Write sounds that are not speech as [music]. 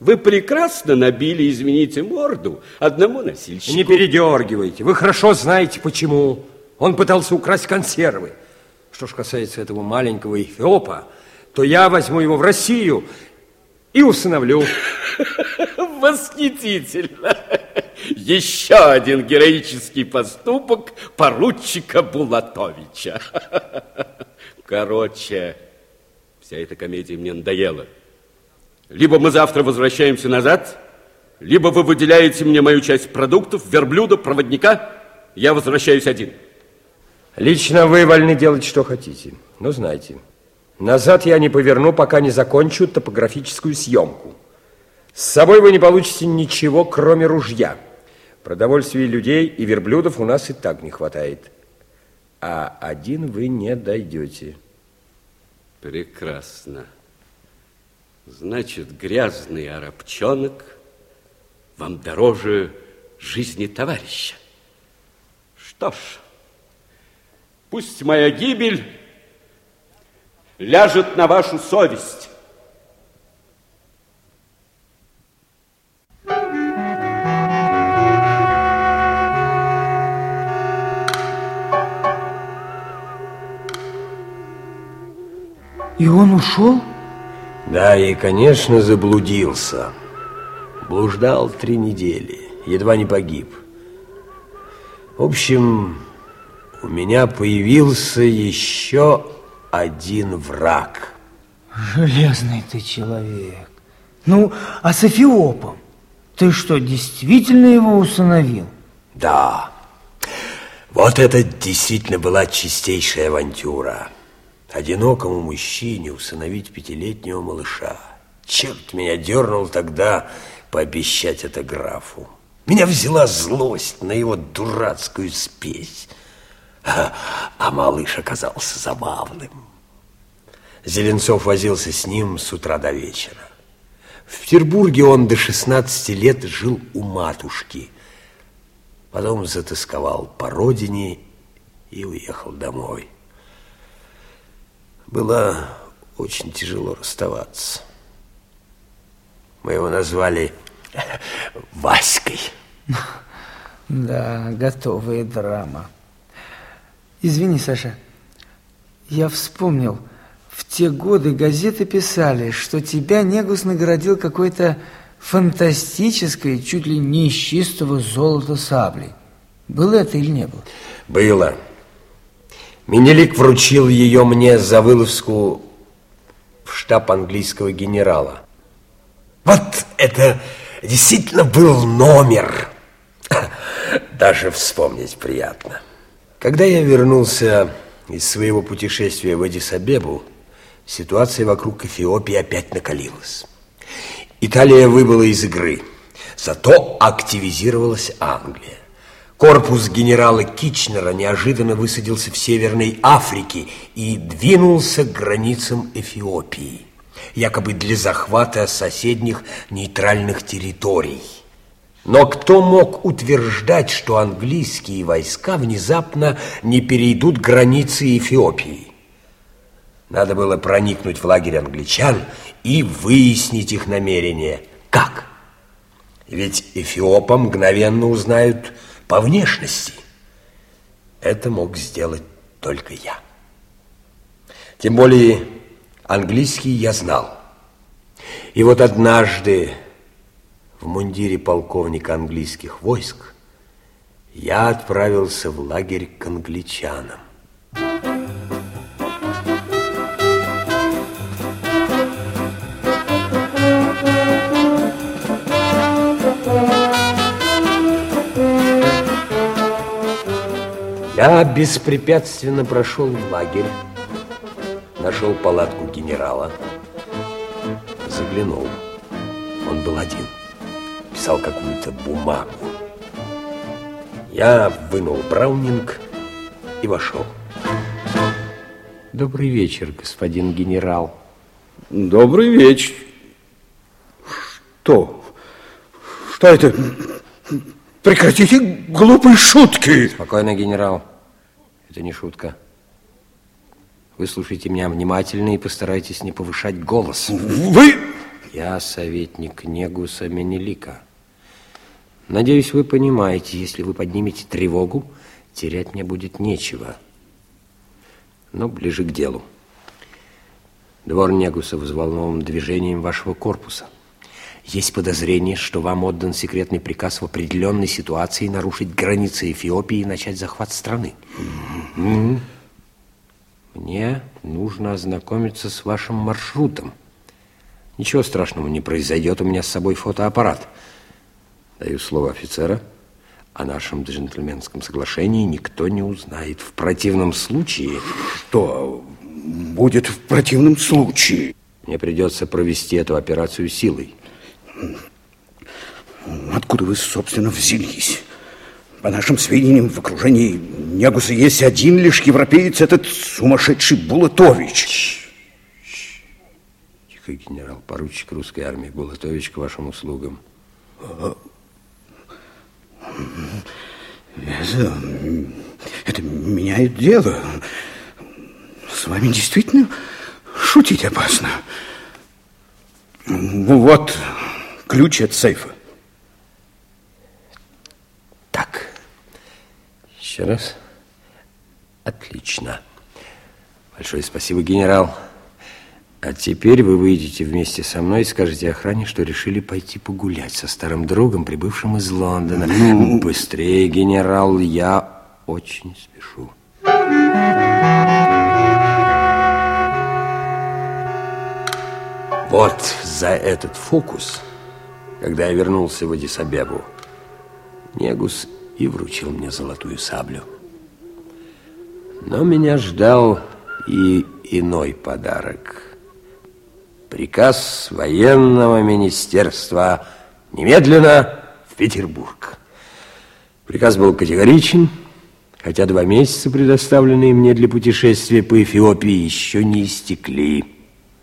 Вы прекрасно набили, извините, морду одному носильщику. Не передергивайте. Вы хорошо знаете, почему. Он пытался украсть консервы. Что ж касается этого маленького эфиопа, то я возьму его в Россию и усыновлю. [laughs] Восхитительно! Еще один героический поступок поручика Булатовича. [laughs] Короче, вся эта комедия мне надоела. Либо мы завтра возвращаемся назад, либо вы выделяете мне мою часть продуктов, верблюда, проводника, я возвращаюсь один. Лично вы вольны делать, что хотите. Но знайте, назад я не поверну, пока не закончу топографическую съемку. С собой вы не получите ничего, кроме ружья. Продовольствия людей и верблюдов у нас и так не хватает. А один вы не дойдете. Прекрасно. Значит, грязный арабчонок вам дороже жизни товарища. Что ж, пусть моя гибель ляжет на вашу совесть. И он ушел? Да, и, конечно, заблудился. Блуждал три недели, едва не погиб. В общем, у меня появился еще один враг. Железный ты человек. Ну, а с Эфиопом? Ты что, действительно его усыновил? Да. Вот это действительно была чистейшая авантюра одинокому мужчине усыновить пятилетнего малыша. Черт меня дернул тогда пообещать это графу. Меня взяла злость на его дурацкую спесь. А, а малыш оказался забавным. Зеленцов возился с ним с утра до вечера. В Петербурге он до 16 лет жил у матушки. Потом затасковал по родине и уехал домой. Было очень тяжело расставаться. Мы его назвали [laughs] Васькой. [laughs] Да, готовая драма. Извини, Саша, я вспомнил, в те годы газеты писали, что тебя Негус наградил какой-то фантастической, чуть ли не из чистого золота саблей. Было это или не было? Было. Менелик вручил ее мне за вылазку в штаб английского генерала. Вот это действительно был номер. [clears throat] Даже вспомнить приятно. Когда я вернулся из своего путешествия в Эдис-Абебу, ситуация вокруг Эфиопии опять накалилась. Италия выбыла из игры, зато активизировалась Англия. Корпус генерала Кичнера неожиданно высадился в Северной Африке и двинулся к границам Эфиопии, якобы для захвата соседних нейтральных территорий. Но кто мог утверждать, что английские войска внезапно не перейдут границы Эфиопии? Надо было проникнуть в лагерь англичан и выяснить их намерения. Как? Ведь эфиопа мгновенно узнают по внешности. Это мог сделать только я. Тем более английский я знал. И вот однажды в мундире полковника английских войск я отправился в лагерь к англичанам. Я беспрепятственно прошел в лагерь, нашел палатку генерала, заглянул. Он был один, писал какую-то бумагу. Я вынул браунинг и вошел. Добрый вечер, господин генерал. Добрый вечер. Что? Что это? Прекратите глупые шутки. Спокойно, генерал. Это не шутка. Вы слушайте меня внимательно и постарайтесь не повышать голос. Вы... Я советник Негуса Менелика. Надеюсь, вы понимаете, если вы поднимете тревогу, терять мне будет нечего. Но ближе к делу. Двор Негуса взволнован движением вашего корпуса. Есть подозрение, что вам отдан секретный приказ в определенной ситуации нарушить границы Эфиопии и начать захват страны. Mm -hmm. Мне нужно ознакомиться с вашим маршрутом. Ничего страшного не произойдет, у меня с собой фотоаппарат. Даю слово офицера. О нашем джентльменском соглашении никто не узнает. В противном случае... Что будет в противном случае? Мне придется провести эту операцию силой. Откуда вы, собственно, взялись? По нашим сведениям, в окружении Негуса есть один лишь европеец, этот сумасшедший Булатович. Тихо, генерал-поручик русской армии Булатович к вашим услугам. Это, это меняет дело. С вами действительно шутить опасно. Вот ключ от сейфа. Еще раз. Отлично. Большое спасибо, генерал. А теперь вы выйдете вместе со мной и скажете охране, что решили пойти погулять со старым другом, прибывшим из Лондона. Ну, быстрее, генерал, я очень спешу. Вот за этот фокус, когда я вернулся в Адисабебу, Негус и вручил мне золотую саблю. Но меня ждал и иной подарок. Приказ военного министерства немедленно в Петербург. Приказ был категоричен, хотя два месяца, предоставленные мне для путешествия по Эфиопии, еще не истекли.